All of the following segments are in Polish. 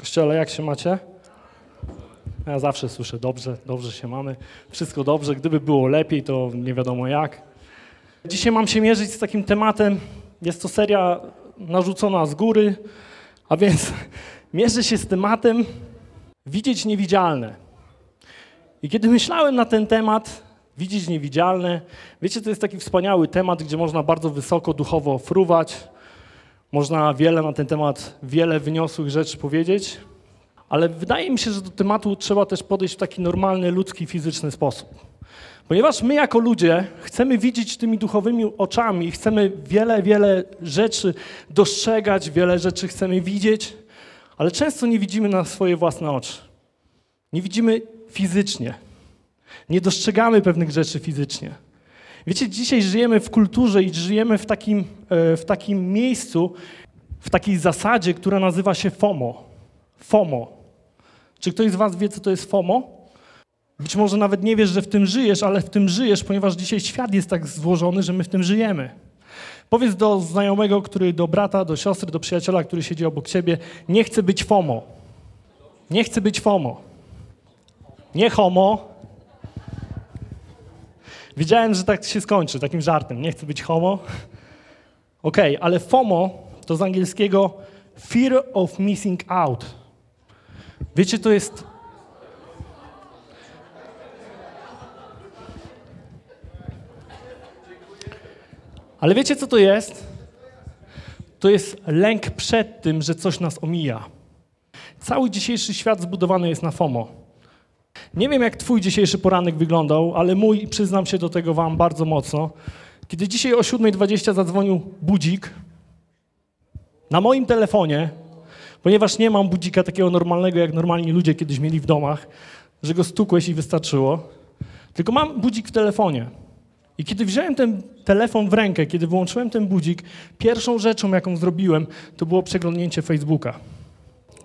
Kościele, jak się macie? Ja zawsze słyszę dobrze, dobrze się mamy, wszystko dobrze. Gdyby było lepiej, to nie wiadomo jak. Dzisiaj mam się mierzyć z takim tematem. Jest to seria narzucona z góry, a więc mierzę się z tematem widzieć niewidzialne. I kiedy myślałem na ten temat, widzieć niewidzialne, wiecie, to jest taki wspaniały temat, gdzie można bardzo wysoko duchowo fruwać, można wiele na ten temat, wiele wyniosłych rzeczy powiedzieć, ale wydaje mi się, że do tematu trzeba też podejść w taki normalny, ludzki, fizyczny sposób. Ponieważ my jako ludzie chcemy widzieć tymi duchowymi oczami, chcemy wiele, wiele rzeczy dostrzegać, wiele rzeczy chcemy widzieć, ale często nie widzimy na swoje własne oczy. Nie widzimy fizycznie. Nie dostrzegamy pewnych rzeczy fizycznie. Wiecie, dzisiaj żyjemy w kulturze i żyjemy w takim, e, w takim miejscu, w takiej zasadzie, która nazywa się FOMO. FOMO. Czy ktoś z Was wie, co to jest FOMO? Być może nawet nie wiesz, że w tym żyjesz, ale w tym żyjesz, ponieważ dzisiaj świat jest tak złożony, że my w tym żyjemy. Powiedz do znajomego, który do brata, do siostry, do przyjaciela, który siedzi obok ciebie, nie chcę być FOMO. Nie chcę być FOMO. Nie homo. Wiedziałem, że tak się skończy, takim żartem. Nie chcę być homo. Okej, okay, ale FOMO to z angielskiego Fear of Missing Out. Wiecie, to jest. Ale wiecie, co to jest? To jest lęk przed tym, że coś nas omija. Cały dzisiejszy świat zbudowany jest na FOMO. Nie wiem, jak Twój dzisiejszy poranek wyglądał, ale mój, przyznam się do tego Wam bardzo mocno. Kiedy dzisiaj o 7.20 zadzwonił budzik, na moim telefonie, ponieważ nie mam budzika takiego normalnego, jak normalni ludzie kiedyś mieli w domach, że go stukłeś i wystarczyło, tylko mam budzik w telefonie. I kiedy wziąłem ten telefon w rękę, kiedy wyłączyłem ten budzik, pierwszą rzeczą, jaką zrobiłem, to było przeglądnięcie Facebooka.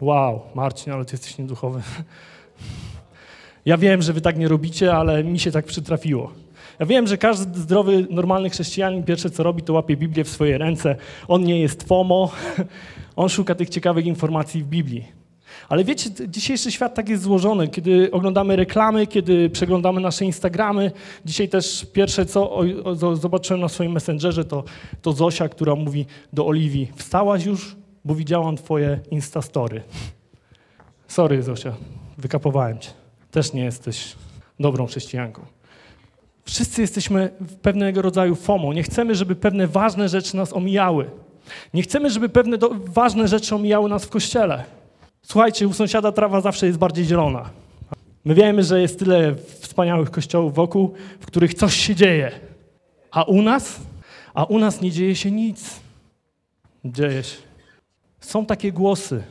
Wow, Marcin, ale ty jesteś nieduchowy. Ja wiem, że wy tak nie robicie, ale mi się tak przytrafiło. Ja wiem, że każdy zdrowy, normalny chrześcijanin pierwsze co robi, to łapie Biblię w swoje ręce. On nie jest FOMO, on szuka tych ciekawych informacji w Biblii. Ale wiecie, dzisiejszy świat tak jest złożony, kiedy oglądamy reklamy, kiedy przeglądamy nasze Instagramy. Dzisiaj też pierwsze, co zobaczyłem na swoim Messengerze, to, to Zosia, która mówi do Oliwii, wstałaś już, bo widziałam twoje Instastory. Sorry, Zosia, wykapowałem cię. Też nie jesteś dobrą chrześcijanką. Wszyscy jesteśmy w pewnego rodzaju FOMO. Nie chcemy, żeby pewne ważne rzeczy nas omijały. Nie chcemy, żeby pewne do, ważne rzeczy omijały nas w kościele. Słuchajcie, u sąsiada trawa zawsze jest bardziej zielona. My wiemy, że jest tyle wspaniałych kościołów wokół, w których coś się dzieje. A u nas? A u nas nie dzieje się nic. Dzieje się. Są takie głosy.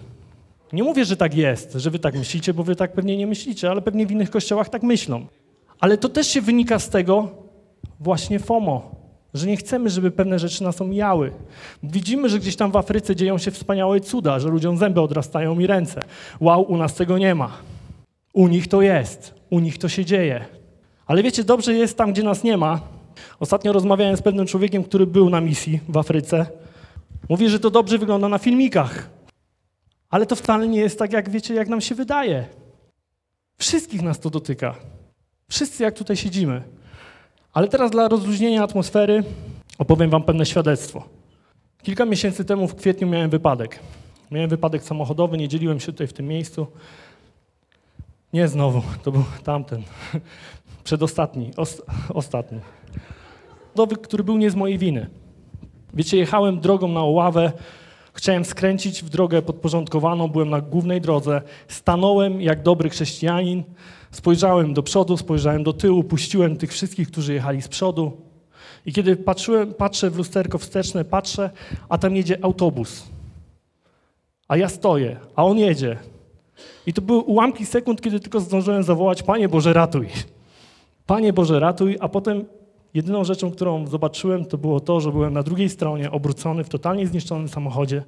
Nie mówię, że tak jest, że wy tak myślicie, bo wy tak pewnie nie myślicie, ale pewnie w innych kościołach tak myślą. Ale to też się wynika z tego właśnie FOMO, że nie chcemy, żeby pewne rzeczy nas omijały. Widzimy, że gdzieś tam w Afryce dzieją się wspaniałe cuda, że ludziom zęby odrastają i ręce. Wow, u nas tego nie ma. U nich to jest, u nich to się dzieje. Ale wiecie, dobrze jest tam, gdzie nas nie ma. Ostatnio rozmawiałem z pewnym człowiekiem, który był na misji w Afryce. Mówi, że to dobrze wygląda na filmikach. Ale to wcale nie jest tak, jak wiecie, jak nam się wydaje. Wszystkich nas to dotyka. Wszyscy, jak tutaj siedzimy. Ale teraz dla rozluźnienia atmosfery opowiem wam pewne świadectwo. Kilka miesięcy temu w kwietniu miałem wypadek. Miałem wypadek samochodowy, nie dzieliłem się tutaj w tym miejscu. Nie znowu, to był tamten. Przedostatni, os, ostatni. Który był nie z mojej winy. Wiecie, jechałem drogą na Oławę, chciałem skręcić w drogę podporządkowaną, byłem na głównej drodze, stanąłem jak dobry chrześcijanin, Spojrzałem do przodu, spojrzałem do tyłu, puściłem tych wszystkich, którzy jechali z przodu. I kiedy patrzyłem, patrzę w lusterko wsteczne, patrzę, a tam jedzie autobus. A ja stoję, a on jedzie. I to były ułamki sekund, kiedy tylko zdążyłem zawołać: Panie Boże, ratuj. Panie Boże, ratuj. A potem jedyną rzeczą, którą zobaczyłem, to było to, że byłem na drugiej stronie, obrócony w totalnie zniszczonym samochodzie.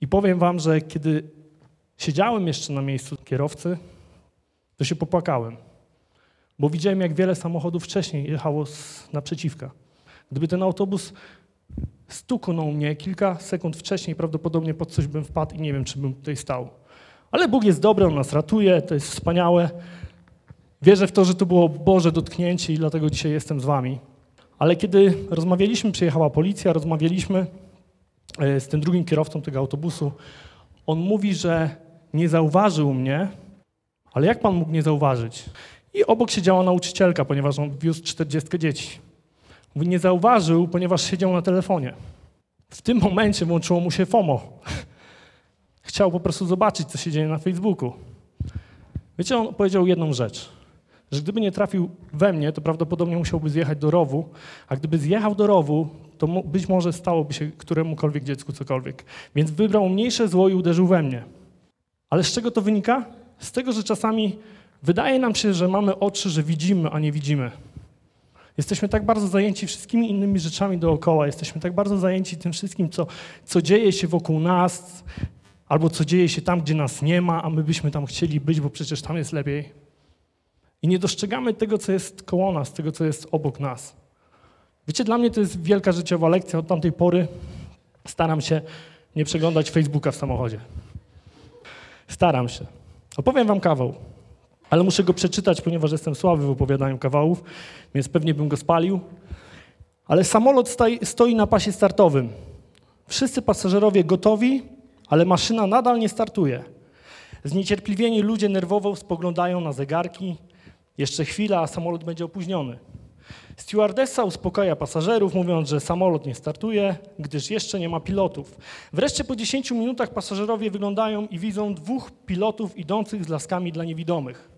I powiem Wam, że kiedy siedziałem jeszcze na miejscu kierowcy, to się popłakałem, bo widziałem, jak wiele samochodów wcześniej jechało z, naprzeciwka. Gdyby ten autobus stuknął mnie kilka sekund wcześniej, prawdopodobnie pod coś bym wpadł i nie wiem, czy bym tutaj stał. Ale Bóg jest dobry, On nas ratuje, to jest wspaniałe. Wierzę w to, że to było Boże dotknięcie i dlatego dzisiaj jestem z wami. Ale kiedy rozmawialiśmy, przyjechała policja, rozmawialiśmy e, z tym drugim kierowcą tego autobusu, on mówi, że nie zauważył mnie, ale jak pan mógł nie zauważyć? I obok siedziała nauczycielka, ponieważ on wiózł 40 dzieci. Mówi, nie zauważył, ponieważ siedział na telefonie. W tym momencie włączyło mu się FOMO. Chciał po prostu zobaczyć, co się dzieje na Facebooku. Wiecie, on powiedział jedną rzecz, że gdyby nie trafił we mnie, to prawdopodobnie musiałby zjechać do rowu, a gdyby zjechał do rowu, to być może stałoby się któremukolwiek dziecku cokolwiek. Więc wybrał mniejsze zło i uderzył we mnie. Ale z czego to wynika? Z tego, że czasami wydaje nam się, że mamy oczy, że widzimy, a nie widzimy. Jesteśmy tak bardzo zajęci wszystkimi innymi rzeczami dookoła, jesteśmy tak bardzo zajęci tym wszystkim, co, co dzieje się wokół nas, albo co dzieje się tam, gdzie nas nie ma, a my byśmy tam chcieli być, bo przecież tam jest lepiej. I nie dostrzegamy tego, co jest koło nas, tego, co jest obok nas. Wiecie, dla mnie to jest wielka życiowa lekcja. Od tamtej pory staram się nie przeglądać Facebooka w samochodzie. Staram się. Opowiem wam kawał, ale muszę go przeczytać, ponieważ jestem słaby w opowiadaniu kawałów, więc pewnie bym go spalił. Ale samolot stoi, na pasie startowym. Wszyscy pasażerowie gotowi, ale maszyna nadal nie startuje. Zniecierpliwieni ludzie nerwowo spoglądają na zegarki. Jeszcze chwila, a samolot będzie opóźniony. Stewardessa uspokaja pasażerów, mówiąc, że samolot nie startuje, gdyż jeszcze nie ma pilotów. Wreszcie po 10 minutach pasażerowie wyglądają i widzą dwóch pilotów idących z laskami dla niewidomych.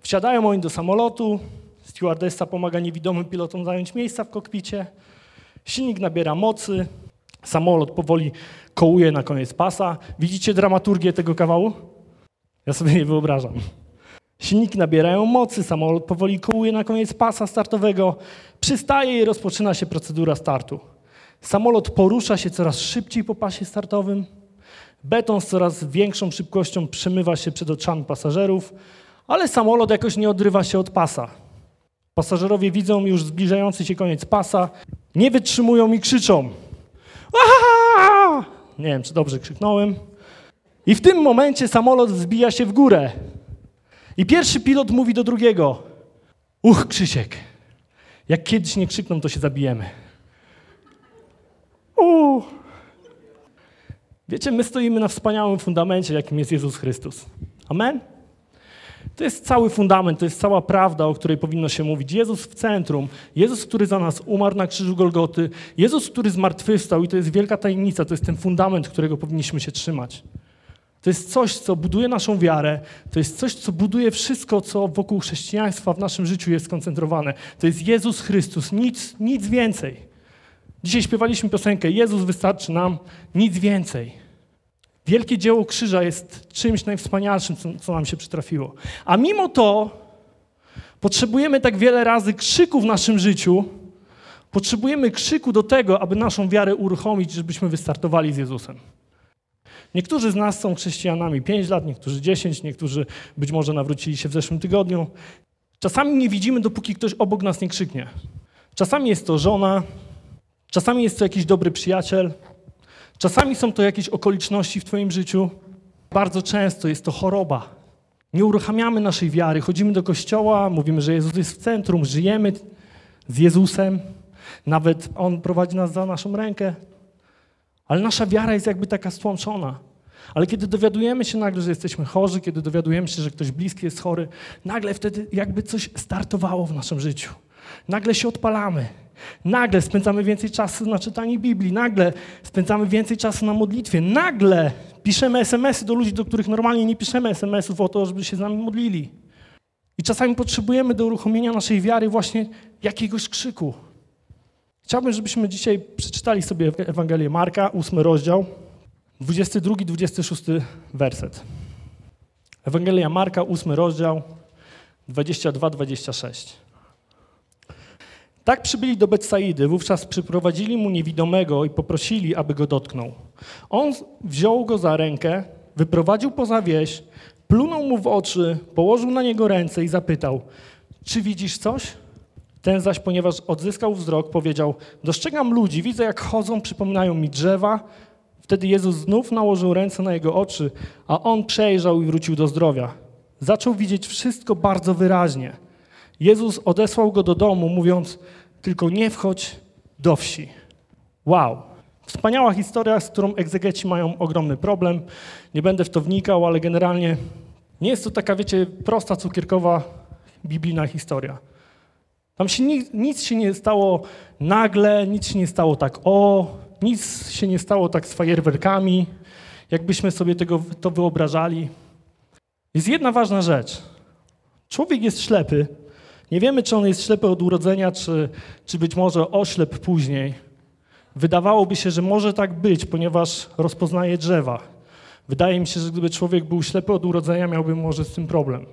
Wsiadają oni do samolotu, stewardessa pomaga niewidomym pilotom zająć miejsca w kokpicie, silnik nabiera mocy, samolot powoli kołuje na koniec pasa. Widzicie dramaturgię tego kawału? Ja sobie nie wyobrażam. Silniki nabierają mocy, samolot powoli kołuje na koniec pasa startowego, przystaje i rozpoczyna się procedura startu. Samolot porusza się coraz szybciej po pasie startowym. Beton z coraz większą szybkością przemywa się przed oczami pasażerów, ale samolot jakoś nie odrywa się od pasa. Pasażerowie widzą już zbliżający się koniec pasa, nie wytrzymują i krzyczą. Aha! Nie wiem, czy dobrze krzyknąłem. I w tym momencie samolot zbija się w górę. I pierwszy pilot mówi do drugiego: Uch, Krzysiek, jak kiedyś nie krzykną, to się zabijemy. Uch. Wiecie, my stoimy na wspaniałym fundamencie, jakim jest Jezus Chrystus. Amen? To jest cały fundament, to jest cała prawda, o której powinno się mówić. Jezus w centrum, Jezus, który za nas umarł na krzyżu Golgoty, Jezus, który zmartwychwstał i to jest wielka tajemnica, to jest ten fundament, którego powinniśmy się trzymać. To jest coś, co buduje naszą wiarę, to jest coś, co buduje wszystko, co wokół chrześcijaństwa w naszym życiu jest skoncentrowane. To jest Jezus Chrystus, nic, nic więcej. Dzisiaj śpiewaliśmy piosenkę Jezus wystarczy nam, nic więcej. Wielkie dzieło krzyża jest czymś najwspanialszym, co, co nam się przytrafiło. A mimo to potrzebujemy tak wiele razy krzyku w naszym życiu, potrzebujemy krzyku do tego, aby naszą wiarę uruchomić, żebyśmy wystartowali z Jezusem. Niektórzy z nas są chrześcijanami 5 lat, niektórzy 10, niektórzy być może nawrócili się w zeszłym tygodniu. Czasami nie widzimy, dopóki ktoś obok nas nie krzyknie. Czasami jest to żona, czasami jest to jakiś dobry przyjaciel, czasami są to jakieś okoliczności w Twoim życiu. Bardzo często jest to choroba. Nie uruchamiamy naszej wiary, chodzimy do kościoła, mówimy, że Jezus jest w centrum, żyjemy z Jezusem, nawet On prowadzi nas za naszą rękę, ale nasza wiara jest jakby taka stłamszona. Ale kiedy dowiadujemy się nagle, że jesteśmy chorzy, kiedy dowiadujemy się, że ktoś bliski jest chory, nagle wtedy jakby coś startowało w naszym życiu. Nagle się odpalamy. Nagle spędzamy więcej czasu na czytaniu Biblii. Nagle spędzamy więcej czasu na modlitwie. Nagle piszemy SMS-y do ludzi, do których normalnie nie piszemy SMS-ów o to, żeby się z nami modlili. I czasami potrzebujemy do uruchomienia naszej wiary właśnie jakiegoś krzyku. Chciałbym, żebyśmy dzisiaj przeczytali sobie Ewangelię Marka, ósmy rozdział, 22-26 werset. Ewangelia Marka, ósmy rozdział, 22-26. Tak przybyli do Betsaidy, wówczas przyprowadzili mu niewidomego i poprosili, aby go dotknął. On wziął go za rękę, wyprowadził poza wieś, plunął mu w oczy, położył na niego ręce i zapytał, czy widzisz coś? Ten zaś, ponieważ odzyskał wzrok, powiedział: Dostrzegam ludzi, widzę jak chodzą, przypominają mi drzewa. Wtedy Jezus znów nałożył ręce na jego oczy, a on przejrzał i wrócił do zdrowia. Zaczął widzieć wszystko bardzo wyraźnie. Jezus odesłał go do domu, mówiąc: Tylko nie wchodź do wsi. Wow. Wspaniała historia, z którą egzegeci mają ogromny problem. Nie będę w to wnikał, ale generalnie nie jest to taka, wiecie, prosta, cukierkowa biblijna historia. Tam się nic, nic się nie stało nagle, nic się nie stało tak o, nic się nie stało tak z fajerwerkami, jakbyśmy sobie tego, to wyobrażali. Jest jedna ważna rzecz. Człowiek jest ślepy. Nie wiemy, czy on jest ślepy od urodzenia, czy, czy być może oślep później. Wydawałoby się, że może tak być, ponieważ rozpoznaje drzewa. Wydaje mi się, że gdyby człowiek był ślepy od urodzenia, miałby może z tym problem.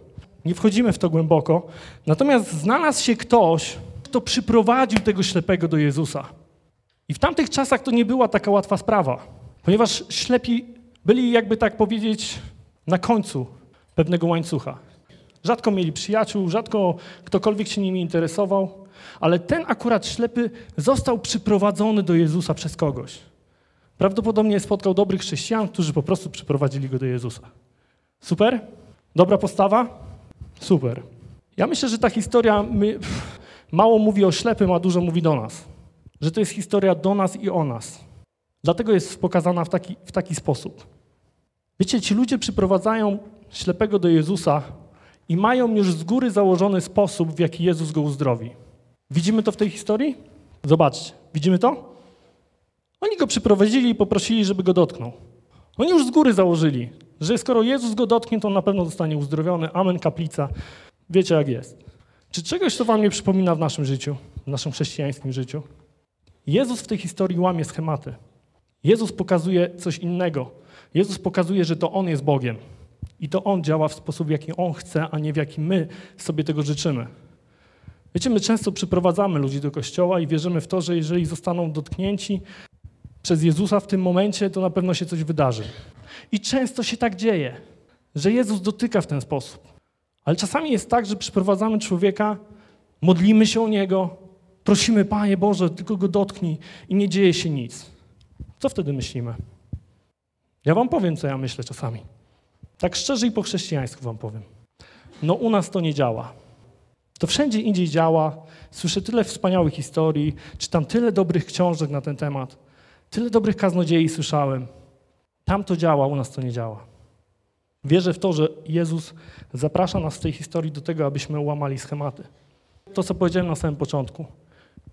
Nie wchodzimy w to głęboko. Natomiast znalazł się ktoś, kto przyprowadził tego ślepego do Jezusa. I w tamtych czasach to nie była taka łatwa sprawa, ponieważ ślepi byli, jakby tak powiedzieć, na końcu pewnego łańcucha. Rzadko mieli przyjaciół, rzadko ktokolwiek się nimi interesował, ale ten akurat ślepy został przyprowadzony do Jezusa przez kogoś. Prawdopodobnie spotkał dobrych chrześcijan, którzy po prostu przyprowadzili go do Jezusa. Super? Dobra postawa? Super. Ja myślę, że ta historia my, mało mówi o ślepym, a dużo mówi do nas. Że to jest historia do nas i o nas. Dlatego jest pokazana w taki, w taki sposób. Wiecie, ci ludzie przyprowadzają ślepego do Jezusa i mają już z góry założony sposób, w jaki Jezus go uzdrowi. Widzimy to w tej historii? Zobaczcie, widzimy to? Oni go przyprowadzili i poprosili, żeby go dotknął. Oni już z góry założyli, że skoro Jezus go dotknie, to on na pewno zostanie uzdrowiony. Amen, kaplica. Wiecie, jak jest. Czy czegoś to wam nie przypomina w naszym życiu, w naszym chrześcijańskim życiu? Jezus w tej historii łamie schematy. Jezus pokazuje coś innego. Jezus pokazuje, że to On jest Bogiem. I to On działa w sposób, w jaki On chce, a nie w jaki my sobie tego życzymy. Wiecie, my często przyprowadzamy ludzi do kościoła i wierzymy w to, że jeżeli zostaną dotknięci przez Jezusa w tym momencie, to na pewno się coś wydarzy. I często się tak dzieje, że Jezus dotyka w ten sposób. Ale czasami jest tak, że przyprowadzamy człowieka, modlimy się o niego, prosimy, Panie Boże, tylko go dotknij i nie dzieje się nic. Co wtedy myślimy? Ja wam powiem, co ja myślę czasami. Tak szczerze i po chrześcijańsku wam powiem. No u nas to nie działa. To wszędzie indziej działa. Słyszę tyle wspaniałych historii, czytam tyle dobrych książek na ten temat. Tyle dobrych kaznodziei słyszałem. Tam to działa, u nas to nie działa. Wierzę w to, że Jezus zaprasza nas w tej historii do tego, abyśmy łamali schematy. To, co powiedziałem na samym początku.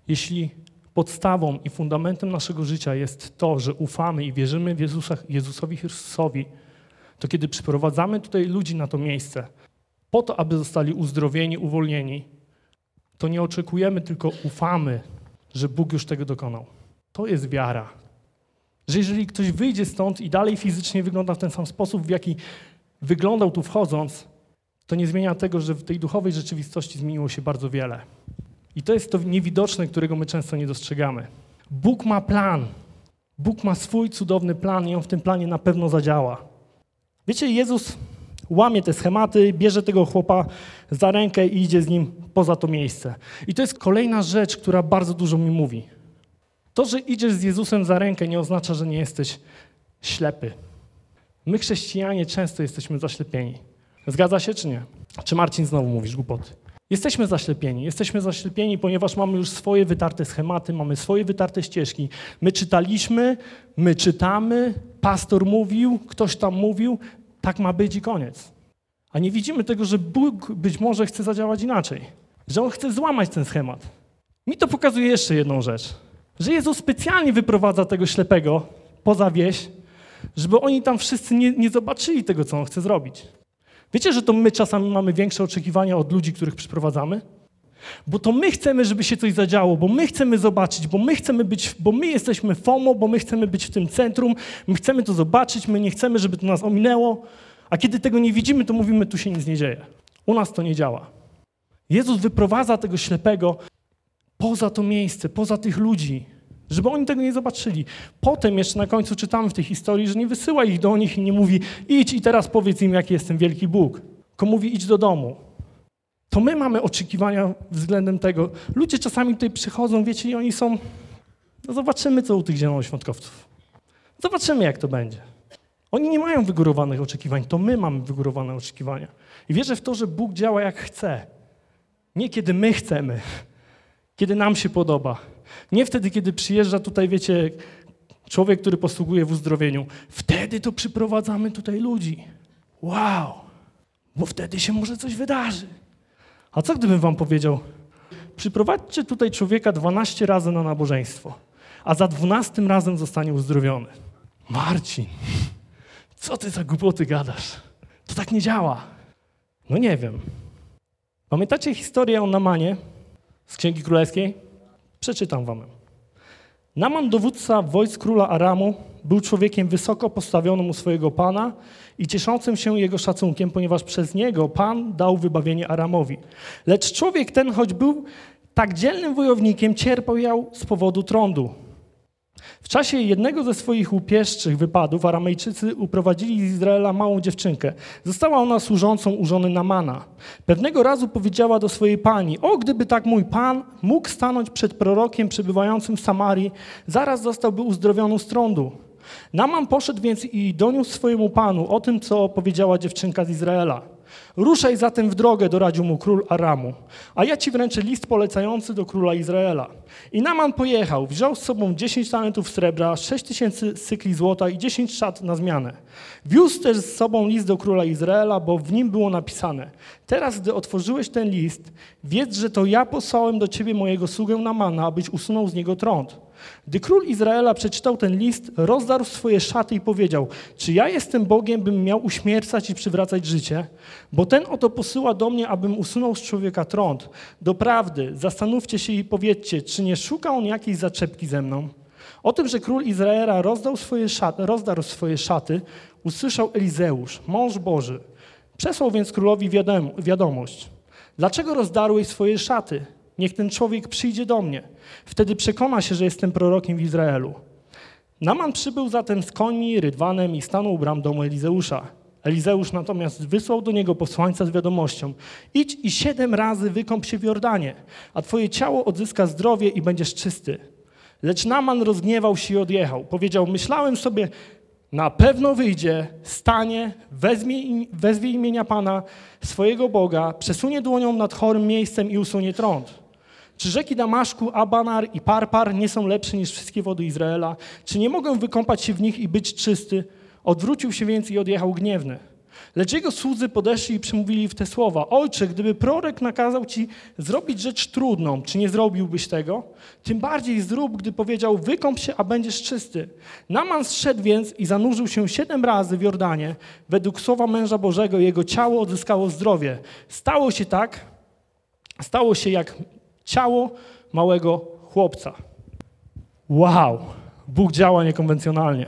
Jeśli podstawą i fundamentem naszego życia jest to, że ufamy i wierzymy w Jezusa, Jezusowi Chrystusowi, to kiedy przyprowadzamy tutaj ludzi na to miejsce, po to, aby zostali uzdrowieni, uwolnieni, to nie oczekujemy, tylko ufamy, że Bóg już tego dokonał. To jest wiara. Że jeżeli ktoś wyjdzie stąd i dalej fizycznie wygląda w ten sam sposób, w jaki wyglądał tu wchodząc, to nie zmienia tego, że w tej duchowej rzeczywistości zmieniło się bardzo wiele. I to jest to niewidoczne, którego my często nie dostrzegamy. Bóg ma plan. Bóg ma swój cudowny plan i on w tym planie na pewno zadziała. Wiecie, Jezus łamie te schematy, bierze tego chłopa za rękę i idzie z nim poza to miejsce. I to jest kolejna rzecz, która bardzo dużo mi mówi. To, że idziesz z Jezusem za rękę, nie oznacza, że nie jesteś ślepy. My, chrześcijanie, często jesteśmy zaślepieni. Zgadza się czy nie? Czy Marcin znowu mówisz głupoty? Jesteśmy zaślepieni. Jesteśmy zaślepieni, ponieważ mamy już swoje wytarte schematy, mamy swoje wytarte ścieżki. My czytaliśmy, my czytamy, pastor mówił, ktoś tam mówił, tak ma być i koniec. A nie widzimy tego, że Bóg być może chce zadziałać inaczej, że On chce złamać ten schemat. Mi to pokazuje jeszcze jedną rzecz, że Jezus specjalnie wyprowadza tego ślepego poza wieś, żeby oni tam wszyscy nie, nie zobaczyli tego, co On chce zrobić. Wiecie, że to my czasami mamy większe oczekiwania od ludzi, których przyprowadzamy? Bo to my chcemy, żeby się coś zadziało, bo my chcemy zobaczyć, bo my chcemy być, bo my jesteśmy FOMO, bo my chcemy być w tym centrum, my chcemy to zobaczyć, my nie chcemy, żeby to nas ominęło, a kiedy tego nie widzimy, to mówimy, tu się nic nie dzieje. U nas to nie działa. Jezus wyprowadza tego ślepego poza to miejsce, poza tych ludzi, żeby oni tego nie zobaczyli. Potem jeszcze na końcu czytamy w tej historii, że nie wysyła ich do nich i nie mówi idź i teraz powiedz im, jaki jestem wielki Bóg. Tylko mówi idź do domu. To my mamy oczekiwania względem tego. Ludzie czasami tutaj przychodzą, wiecie, i oni są, no zobaczymy, co u tych zielonoświątkowców. Zobaczymy, jak to będzie. Oni nie mają wygórowanych oczekiwań, to my mamy wygórowane oczekiwania. I wierzę w to, że Bóg działa jak chce. Nie kiedy my chcemy, kiedy nam się podoba. Nie wtedy, kiedy przyjeżdża tutaj, wiecie, człowiek, który posługuje w uzdrowieniu. Wtedy to przyprowadzamy tutaj ludzi. Wow! Bo wtedy się może coś wydarzy. A co gdybym wam powiedział, przyprowadźcie tutaj człowieka 12 razy na nabożeństwo, a za 12 razem zostanie uzdrowiony. Marcin, co ty za głupoty gadasz? To tak nie działa. No nie wiem. Pamiętacie historię o Namanie z Księgi Królewskiej? Przeczytam wam. Naman, dowódca wojsk króla Aramu, był człowiekiem wysoko postawionym u swojego pana i cieszącym się jego szacunkiem, ponieważ przez niego pan dał wybawienie Aramowi. Lecz człowiek ten, choć był tak dzielnym wojownikiem, cierpiał z powodu trądu. W czasie jednego ze swoich łupieszczych wypadów Aramejczycy uprowadzili z Izraela małą dziewczynkę. Została ona służącą u żony Namana. Pewnego razu powiedziała do swojej pani, o gdyby tak mój pan mógł stanąć przed prorokiem przebywającym w Samarii, zaraz zostałby uzdrowiony z trądu. Naman poszedł więc i doniósł swojemu panu o tym, co powiedziała dziewczynka z Izraela. Ruszaj zatem w drogę, doradził mu król Aramu, a ja ci wręczę list polecający do króla Izraela. I Naman pojechał, wziął z sobą 10 talentów srebra, 6 tysięcy cykli złota i 10 szat na zmianę. Wiózł też z sobą list do króla Izraela, bo w nim było napisane: Teraz, gdy otworzyłeś ten list, wiedz, że to ja posłałem do ciebie mojego sługę Namana, abyś usunął z niego trąd. Gdy król Izraela przeczytał ten list, rozdarł swoje szaty i powiedział: Czy ja jestem Bogiem, bym miał uśmiercać i przywracać życie? Bo ten oto posyła do mnie, abym usunął z człowieka trąd. Doprawdy, zastanówcie się i powiedzcie, czy nie szuka on jakiejś zaczepki ze mną? O tym, że król Izraela rozdał swoje szaty, rozdarł swoje szaty, usłyszał Elizeusz, mąż Boży. Przesłał więc królowi wiadomość. Dlaczego rozdarłeś swoje szaty? Niech ten człowiek przyjdzie do mnie. Wtedy przekona się, że jestem prorokiem w Izraelu. Naman przybył zatem z końmi, rydwanem i stanął u bram domu Elizeusza. Elizeusz natomiast wysłał do niego posłańca z wiadomością: Idź i siedem razy wykąp się w Jordanie, a twoje ciało odzyska zdrowie i będziesz czysty. Lecz Naman rozgniewał się i odjechał. Powiedział: Myślałem sobie, na pewno wyjdzie, stanie, wezmie, wezwie imienia Pana, swojego Boga, przesunie dłonią nad chorym miejscem i usunie trąd. Czy rzeki Damaszku, Abanar i Parpar nie są lepsze niż wszystkie wody Izraela? Czy nie mogę wykąpać się w nich i być czysty? Odwrócił się więc i odjechał gniewny. Lecz jego słudzy podeszli i przemówili w te słowa. Ojcze, gdyby prorok nakazał ci zrobić rzecz trudną, czy nie zrobiłbyś tego? Tym bardziej zrób, gdy powiedział, wykąp się, a będziesz czysty. Naman zszedł więc i zanurzył się siedem razy w Jordanie. Według słowa męża Bożego jego ciało odzyskało zdrowie. Stało się tak, stało się jak ciało małego chłopca. Wow, Bóg działa niekonwencjonalnie.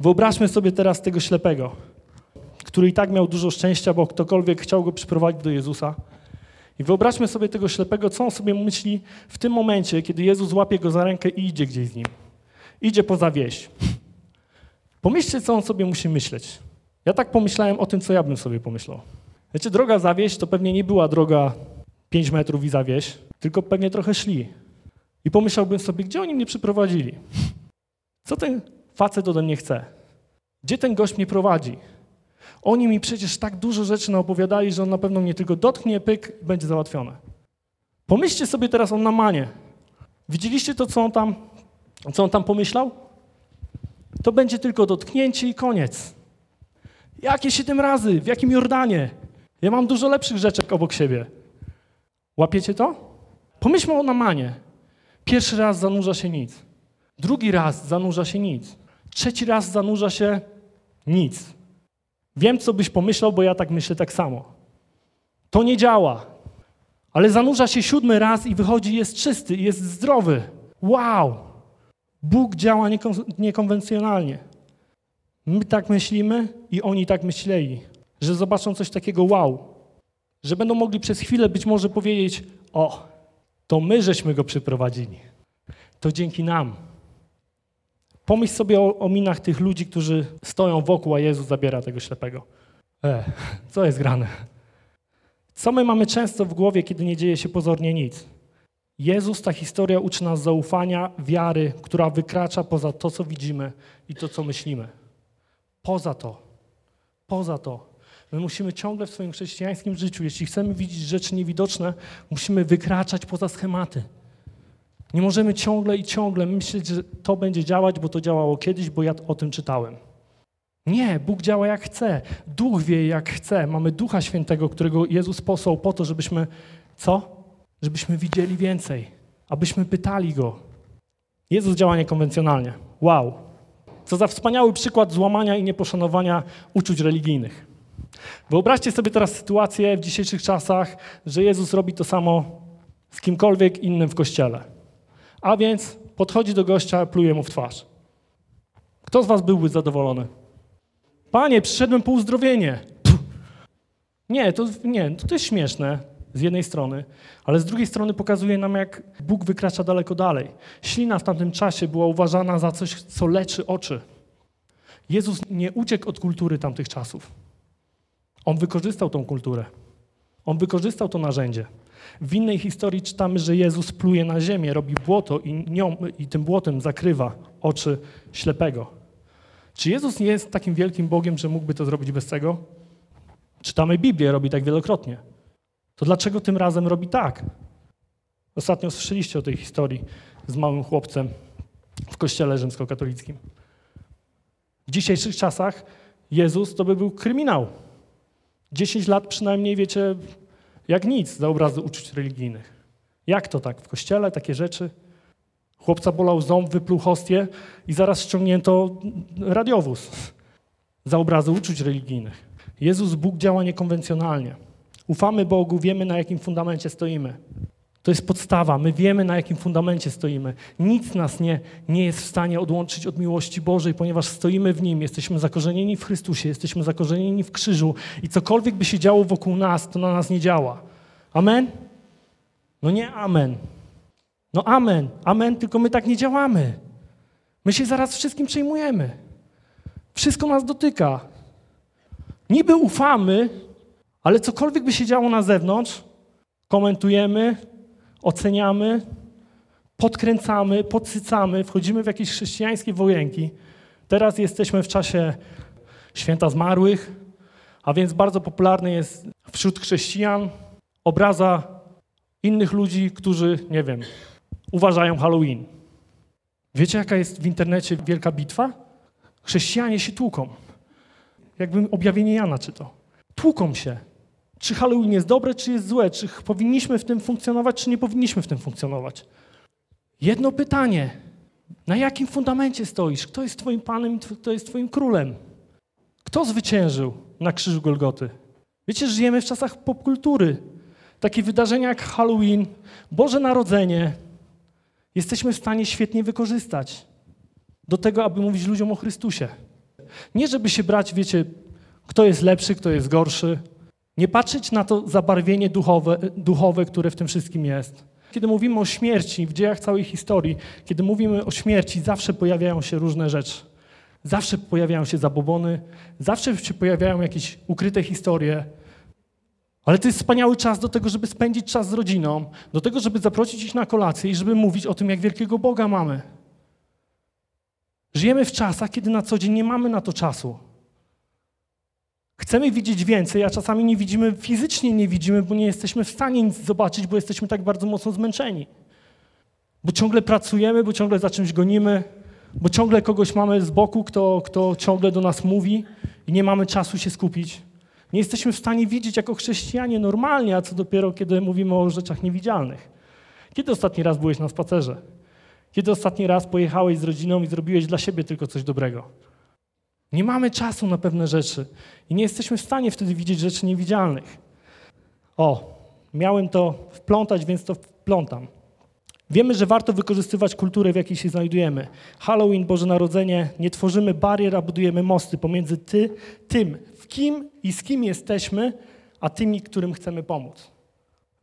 Wyobraźmy sobie teraz tego ślepego, który i tak miał dużo szczęścia, bo ktokolwiek chciał go przyprowadzić do Jezusa. I wyobraźmy sobie tego ślepego, co on sobie myśli w tym momencie, kiedy Jezus łapie go za rękę i idzie gdzieś z nim. Idzie poza wieś. Pomyślcie, co on sobie musi myśleć. Ja tak pomyślałem o tym, co ja bym sobie pomyślał. Wiecie, droga za wieś to pewnie nie była droga 5 metrów i za wieś, tylko pewnie trochę szli. I pomyślałbym sobie, gdzie oni mnie przyprowadzili? Co ten facet ode mnie chce? Gdzie ten gość mnie prowadzi? Oni mi przecież tak dużo rzeczy naopowiadali, że on na pewno mnie tylko dotknie, pyk i będzie załatwione. Pomyślcie sobie teraz o Namanie. Widzieliście to, co on tam, co on tam pomyślał? To będzie tylko dotknięcie i koniec. Jakie siedem razy? W jakim Jordanie? Ja mam dużo lepszych rzeczek obok siebie. Łapiecie to? Pomyślmy o Namanie. Pierwszy raz zanurza się nic. Drugi raz zanurza się nic. Trzeci raz zanurza się nic. Wiem, co byś pomyślał, bo ja tak myślę tak samo. To nie działa. Ale zanurza się siódmy raz i wychodzi, jest czysty, jest zdrowy. Wow! Bóg działa niekonwencjonalnie. My tak myślimy i oni tak myśleli, że zobaczą coś takiego wow że będą mogli przez chwilę być może powiedzieć: O, to my żeśmy go przyprowadzili. To dzięki nam. Pomyśl sobie o, o minach tych ludzi, którzy stoją wokół, a Jezus zabiera tego ślepego. E, co jest grane? Co my mamy często w głowie, kiedy nie dzieje się pozornie nic? Jezus, ta historia uczy nas zaufania, wiary, która wykracza poza to, co widzimy i to, co myślimy. Poza to. Poza to. My musimy ciągle w swoim chrześcijańskim życiu, jeśli chcemy widzieć rzeczy niewidoczne, musimy wykraczać poza schematy. Nie możemy ciągle i ciągle myśleć, że to będzie działać, bo to działało kiedyś, bo ja o tym czytałem. Nie, Bóg działa jak chce. Duch wie jak chce. Mamy Ducha Świętego, którego Jezus posłał po to, żebyśmy co? Żebyśmy widzieli więcej, abyśmy pytali Go. Jezus działa niekonwencjonalnie. Wow. Co za wspaniały przykład złamania i nieposzanowania uczuć religijnych. Wyobraźcie sobie teraz sytuację w dzisiejszych czasach, że Jezus robi to samo z kimkolwiek innym w kościele. A więc podchodzi do gościa, pluje mu w twarz. Kto z was byłby zadowolony? Panie, przyszedłem po uzdrowienie. Nie, to, nie, to jest śmieszne z jednej strony, ale z drugiej strony pokazuje nam, jak Bóg wykracza daleko dalej. Ślina w tamtym czasie była uważana za coś, co leczy oczy. Jezus nie uciekł od kultury tamtych czasów. On wykorzystał tą kulturę. On wykorzystał to narzędzie. W innej historii czytamy, że Jezus pluje na ziemię, robi błoto i, nią, i tym błotem zakrywa oczy ślepego. Czy Jezus nie jest takim wielkim Bogiem, że mógłby to zrobić bez tego? Czytamy Biblię, robi tak wielokrotnie. To dlaczego tym razem robi tak? Ostatnio słyszeliście o tej historii z małym chłopcem w kościele rzymskokatolickim. W dzisiejszych czasach Jezus to by był kryminał. 10 lat przynajmniej, wiecie, jak nic za obrazy uczuć religijnych. Jak to tak? W kościele takie rzeczy? Chłopca bolał ząb, wypluł hostię i zaraz ściągnięto radiowóz za obrazy uczuć religijnych. Jezus, Bóg działa niekonwencjonalnie. Ufamy Bogu, wiemy na jakim fundamencie stoimy. To jest podstawa. My wiemy, na jakim fundamencie stoimy. Nic nas nie, nie jest w stanie odłączyć od miłości Bożej, ponieważ stoimy w Nim. Jesteśmy zakorzenieni w Chrystusie, jesteśmy zakorzenieni w krzyżu i cokolwiek by się działo wokół nas, to na nas nie działa. Amen? No nie amen. No amen, amen, tylko my tak nie działamy. My się zaraz wszystkim przejmujemy. Wszystko nas dotyka. Niby ufamy, ale cokolwiek by się działo na zewnątrz, komentujemy, oceniamy, podkręcamy, podsycamy, wchodzimy w jakieś chrześcijańskie wojenki. Teraz jesteśmy w czasie święta zmarłych, a więc bardzo popularny jest wśród chrześcijan obraza innych ludzi, którzy, nie wiem, uważają Halloween. Wiecie, jaka jest w internecie wielka bitwa? Chrześcijanie się tłuką. Jakbym objawienie Jana czytał. Tłuką się. Czy Halloween jest dobre, czy jest złe? Czy powinniśmy w tym funkcjonować, czy nie powinniśmy w tym funkcjonować? Jedno pytanie. Na jakim fundamencie stoisz? Kto jest Twoim Panem i kto jest Twoim Królem? Kto zwyciężył na krzyżu Golgoty? Wiecie, żyjemy w czasach popkultury. Takie wydarzenia jak Halloween, Boże Narodzenie, jesteśmy w stanie świetnie wykorzystać do tego, aby mówić ludziom o Chrystusie. Nie żeby się brać, wiecie, kto jest lepszy, kto jest gorszy, nie patrzeć na to zabarwienie duchowe, duchowe, które w tym wszystkim jest. Kiedy mówimy o śmierci w dziejach całej historii, kiedy mówimy o śmierci, zawsze pojawiają się różne rzeczy. Zawsze pojawiają się zabobony, zawsze się pojawiają jakieś ukryte historie. Ale to jest wspaniały czas do tego, żeby spędzić czas z rodziną, do tego, żeby zaprosić ich na kolację i żeby mówić o tym, jak wielkiego Boga mamy. Żyjemy w czasach, kiedy na co dzień nie mamy na to czasu. Chcemy widzieć więcej, a czasami nie widzimy, fizycznie nie widzimy, bo nie jesteśmy w stanie nic zobaczyć, bo jesteśmy tak bardzo mocno zmęczeni. Bo ciągle pracujemy, bo ciągle za czymś gonimy, bo ciągle kogoś mamy z boku, kto, kto ciągle do nas mówi i nie mamy czasu się skupić. Nie jesteśmy w stanie widzieć jako chrześcijanie normalnie, a co dopiero, kiedy mówimy o rzeczach niewidzialnych. Kiedy ostatni raz byłeś na spacerze? Kiedy ostatni raz pojechałeś z rodziną i zrobiłeś dla siebie tylko coś dobrego? Nie mamy czasu na pewne rzeczy i nie jesteśmy w stanie wtedy widzieć rzeczy niewidzialnych. O, miałem to wplątać, więc to wplątam. Wiemy, że warto wykorzystywać kulturę, w jakiej się znajdujemy. Halloween, Boże Narodzenie, nie tworzymy barier, a budujemy mosty pomiędzy ty, tym, w kim i z kim jesteśmy, a tymi, którym chcemy pomóc.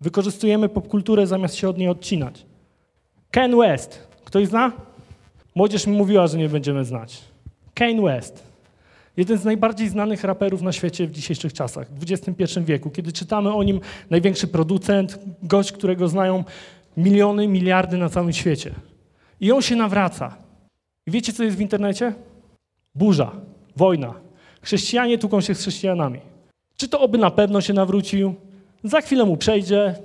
Wykorzystujemy popkulturę zamiast się od niej odcinać. Ken West. Ktoś zna? Młodzież mi mówiła, że nie będziemy znać. Kane West. Jeden z najbardziej znanych raperów na świecie w dzisiejszych czasach, w XXI wieku. Kiedy czytamy o nim, największy producent, gość, którego znają miliony, miliardy na całym świecie. I on się nawraca. I wiecie, co jest w internecie? Burza, wojna. Chrześcijanie tłuką się z chrześcijanami. Czy to oby na pewno się nawrócił? Za chwilę mu przejdzie.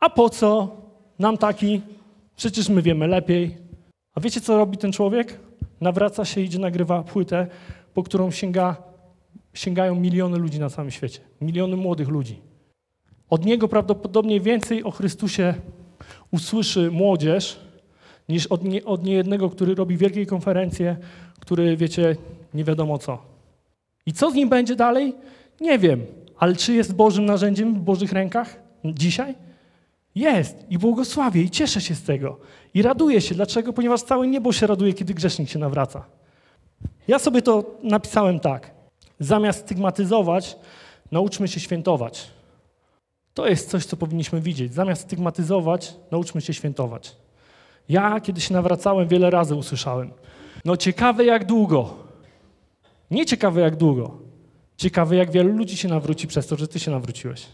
A po co nam taki? Przecież my wiemy lepiej. A wiecie, co robi ten człowiek? Nawraca się, idzie, nagrywa płytę, po którą sięga, sięgają miliony ludzi na całym świecie. Miliony młodych ludzi. Od niego prawdopodobnie więcej o Chrystusie usłyszy młodzież, niż od, nie, od niejednego, który robi wielkie konferencje, który, wiecie, nie wiadomo co. I co z nim będzie dalej? Nie wiem. Ale czy jest Bożym narzędziem w Bożych rękach dzisiaj? Jest. I błogosławię, i cieszę się z tego. I raduję się. Dlaczego? Ponieważ całe niebo się raduje, kiedy grzesznik się nawraca. Ja sobie to napisałem tak. Zamiast stygmatyzować, nauczmy się świętować. To jest coś, co powinniśmy widzieć. Zamiast stygmatyzować, nauczmy się świętować. Ja, kiedy się nawracałem, wiele razy usłyszałem. No ciekawe jak długo. Nie ciekawe jak długo. Ciekawe jak wielu ludzi się nawróci przez to, że ty się nawróciłeś.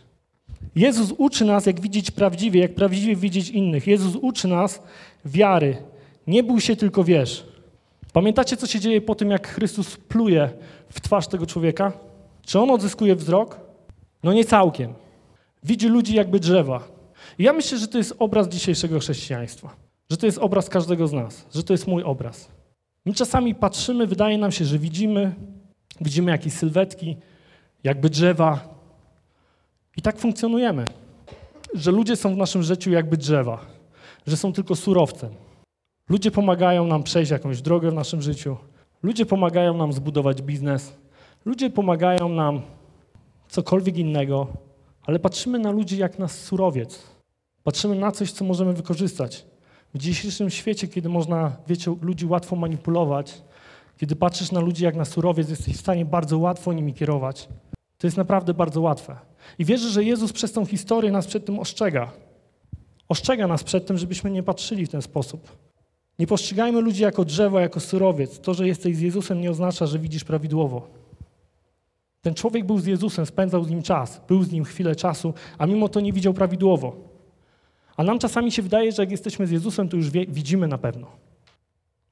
Jezus uczy nas, jak widzieć prawdziwie, jak prawdziwie widzieć innych. Jezus uczy nas wiary. Nie bój się, tylko wierz. Pamiętacie, co się dzieje po tym, jak Chrystus pluje w twarz tego człowieka? Czy on odzyskuje wzrok? No nie całkiem. Widzi ludzi jakby drzewa. I ja myślę, że to jest obraz dzisiejszego chrześcijaństwa. Że to jest obraz każdego z nas. Że to jest mój obraz. My czasami patrzymy, wydaje nam się, że widzimy, widzimy jakieś sylwetki, jakby drzewa. I tak funkcjonujemy. Że ludzie są w naszym życiu jakby drzewa. Że są tylko surowcem. Ludzie pomagają nam przejść jakąś drogę w naszym życiu. Ludzie pomagają nam zbudować biznes. Ludzie pomagają nam cokolwiek innego, ale patrzymy na ludzi jak na surowiec. Patrzymy na coś, co możemy wykorzystać. W dzisiejszym świecie, kiedy można, wiecie, ludzi łatwo manipulować, kiedy patrzysz na ludzi jak na surowiec, jesteś w stanie bardzo łatwo nimi kierować. To jest naprawdę bardzo łatwe. I wierzę, że Jezus przez tą historię nas przed tym ostrzega. Ostrzega nas przed tym, żebyśmy nie patrzyli w ten sposób. Nie postrzegajmy ludzi jako drzewo, jako surowiec. To, że jesteś z Jezusem nie oznacza, że widzisz prawidłowo. Ten człowiek był z Jezusem, spędzał z nim czas, był z nim chwilę czasu, a mimo to nie widział prawidłowo. A nam czasami się wydaje, że jak jesteśmy z Jezusem, to już wie, widzimy na pewno.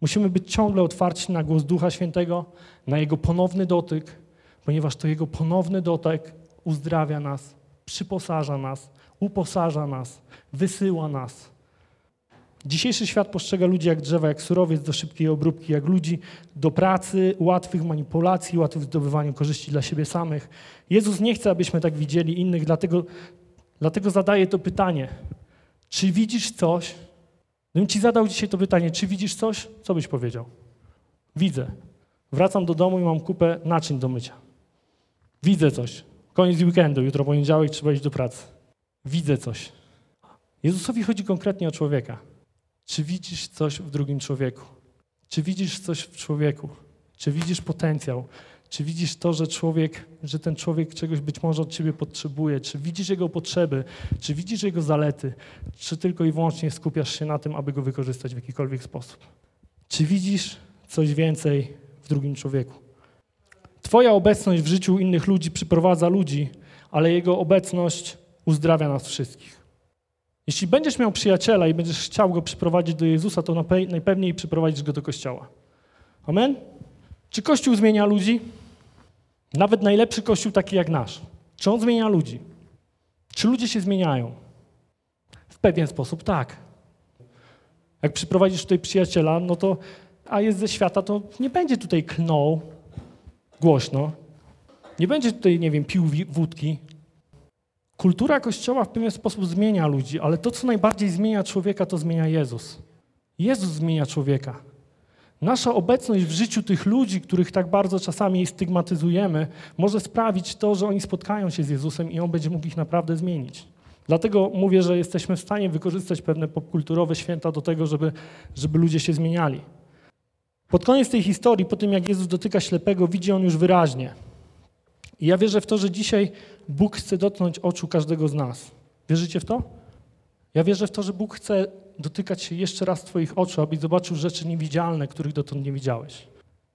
Musimy być ciągle otwarci na głos Ducha Świętego, na Jego ponowny dotyk, ponieważ to Jego ponowny dotyk uzdrawia nas, przyposaża nas, uposaża nas, wysyła nas. Dzisiejszy świat postrzega ludzi jak drzewa, jak surowiec do szybkiej obróbki, jak ludzi do pracy, łatwych manipulacji, łatwych zdobywaniu korzyści dla siebie samych. Jezus nie chce, abyśmy tak widzieli innych, dlatego, dlatego to pytanie. Czy widzisz coś? Gdybym ci zadał dzisiaj to pytanie, czy widzisz coś? Co byś powiedział? Widzę. Wracam do domu i mam kupę naczyń do mycia. Widzę coś. Koniec weekendu, jutro poniedziałek, trzeba iść do pracy. Widzę coś. Jezusowi chodzi konkretnie o człowieka. Czy widzisz coś w drugim człowieku? Czy widzisz coś w człowieku? Czy widzisz potencjał? Czy widzisz to, że człowiek, że ten człowiek czegoś być może od ciebie potrzebuje? Czy widzisz jego potrzeby? Czy widzisz jego zalety? Czy tylko i wyłącznie skupiasz się na tym, aby go wykorzystać w jakikolwiek sposób? Czy widzisz coś więcej w drugim człowieku? Twoja obecność w życiu innych ludzi przyprowadza ludzi, ale jego obecność uzdrawia nas wszystkich. Jeśli będziesz miał przyjaciela i będziesz chciał go przyprowadzić do Jezusa, to najpewniej przyprowadzisz go do kościoła. Amen? Czy Kościół zmienia ludzi? Nawet najlepszy Kościół taki jak nasz. Czy on zmienia ludzi? Czy ludzie się zmieniają? W pewien sposób tak. Jak przyprowadzisz tutaj przyjaciela, no to, a jest ze świata, to nie będzie tutaj klnął głośno. Nie będzie tutaj, nie wiem, pił wódki. Kultura Kościoła w pewien sposób zmienia ludzi, ale to, co najbardziej zmienia człowieka, to zmienia Jezus. Jezus zmienia człowieka. Nasza obecność w życiu tych ludzi, których tak bardzo czasami stygmatyzujemy, może sprawić to, że oni spotkają się z Jezusem i On będzie mógł ich naprawdę zmienić. Dlatego mówię, że jesteśmy w stanie wykorzystać pewne popkulturowe święta do tego, żeby, żeby ludzie się zmieniali. Pod koniec tej historii, po tym jak Jezus dotyka ślepego, widzi on już wyraźnie. I ja wierzę w to, że dzisiaj Bóg chce dotknąć oczu każdego z nas. Wierzycie w to? Ja wierzę w to, że Bóg chce dotykać się jeszcze raz Twoich oczu, abyś zobaczył rzeczy niewidzialne, których dotąd nie widziałeś.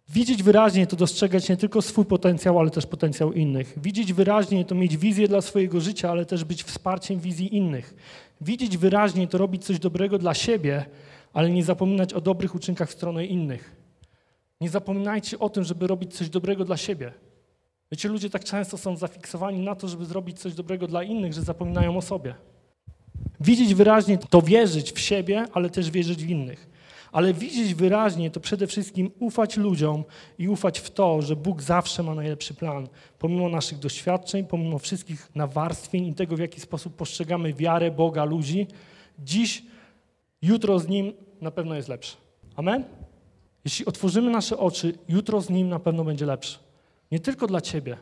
Widzieć wyraźnie to dostrzegać nie tylko swój potencjał, ale też potencjał innych. Widzieć wyraźnie to mieć wizję dla swojego życia, ale też być wsparciem wizji innych. Widzieć wyraźnie to robić coś dobrego dla siebie, ale nie zapominać o dobrych uczynkach w stronę innych. Nie zapominajcie o tym, żeby robić coś dobrego dla siebie. Wiecie, ludzie tak często są zafiksowani na to, żeby zrobić coś dobrego dla innych, że zapominają o sobie. Widzieć wyraźnie to wierzyć w siebie, ale też wierzyć w innych. Ale widzieć wyraźnie to przede wszystkim ufać ludziom i ufać w to, że Bóg zawsze ma najlepszy plan. Pomimo naszych doświadczeń, pomimo wszystkich nawarstwień i tego, w jaki sposób postrzegamy wiarę Boga, ludzi, dziś, jutro z Nim na pewno jest lepsze. Amen? Jeśli otworzymy nasze oczy, jutro z Nim na pewno będzie lepsze. Nie tylko dla Ciebie,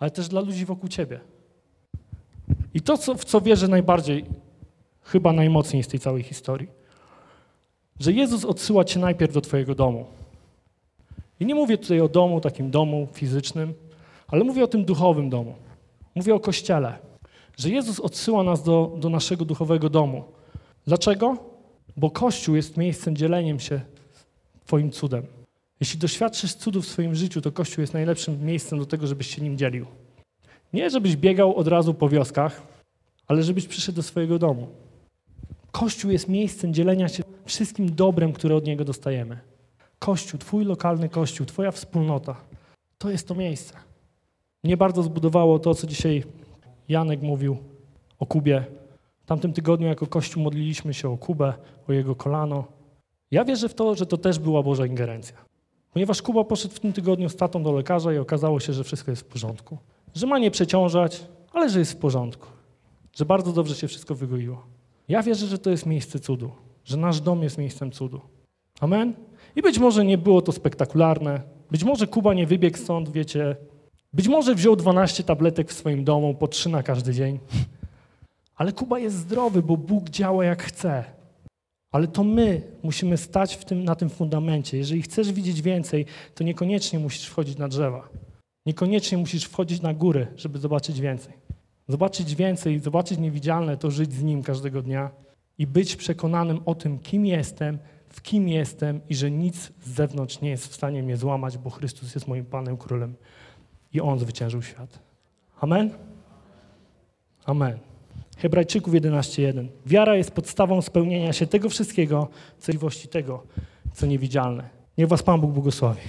ale też dla ludzi wokół Ciebie. I to, co, w co wierzę najbardziej, chyba najmocniej z tej całej historii, że Jezus odsyła Cię najpierw do Twojego domu. I nie mówię tutaj o domu, takim domu fizycznym, ale mówię o tym duchowym domu. Mówię o Kościele. Że Jezus odsyła nas do, do naszego duchowego domu. Dlaczego? Bo Kościół jest miejscem dzieleniem się Twoim cudem. Jeśli doświadczysz cudów w swoim życiu, to Kościół jest najlepszym miejscem do tego, żebyś się nim dzielił. Nie, żebyś biegał od razu po wioskach, ale żebyś przyszedł do swojego domu. Kościół jest miejscem dzielenia się wszystkim dobrem, które od niego dostajemy. Kościół, twój lokalny kościół, twoja wspólnota, to jest to miejsce. Mnie bardzo zbudowało to, co dzisiaj Janek mówił o Kubie. W tamtym tygodniu jako Kościół modliliśmy się o Kubę, o jego kolano. Ja wierzę w to, że to też była Boża ingerencja. Ponieważ Kuba poszedł w tym tygodniu z tatą do lekarza i okazało się, że wszystko jest w porządku. Że ma nie przeciążać, ale że jest w porządku. Że bardzo dobrze się wszystko wygoiło. Ja wierzę, że to jest miejsce cudu, że nasz dom jest miejscem cudu. Amen? I być może nie było to spektakularne, być może Kuba nie wybiegł stąd, wiecie, być może wziął 12 tabletek w swoim domu, po 3 na każdy dzień, ale Kuba jest zdrowy, bo Bóg działa jak chce. Ale to my musimy stać tym, na tym fundamencie. Jeżeli chcesz widzieć więcej, to niekoniecznie musisz wchodzić na drzewa. Niekoniecznie musisz wchodzić na góry, żeby zobaczyć więcej. Zobaczyć więcej, zobaczyć niewidzialne, to żyć z Nim każdego dnia i być przekonanym o tym, kim jestem, w kim jestem i że nic z zewnątrz nie jest w stanie mnie złamać, bo Chrystus jest moim Panem, Królem i On zwyciężył świat. Amen? Amen. Hebrajczyków 11.1. Wiara jest podstawą spełnienia się tego wszystkiego, co możliwości tego, co niewidzialne. Niech Was Pan Bóg błogosławi.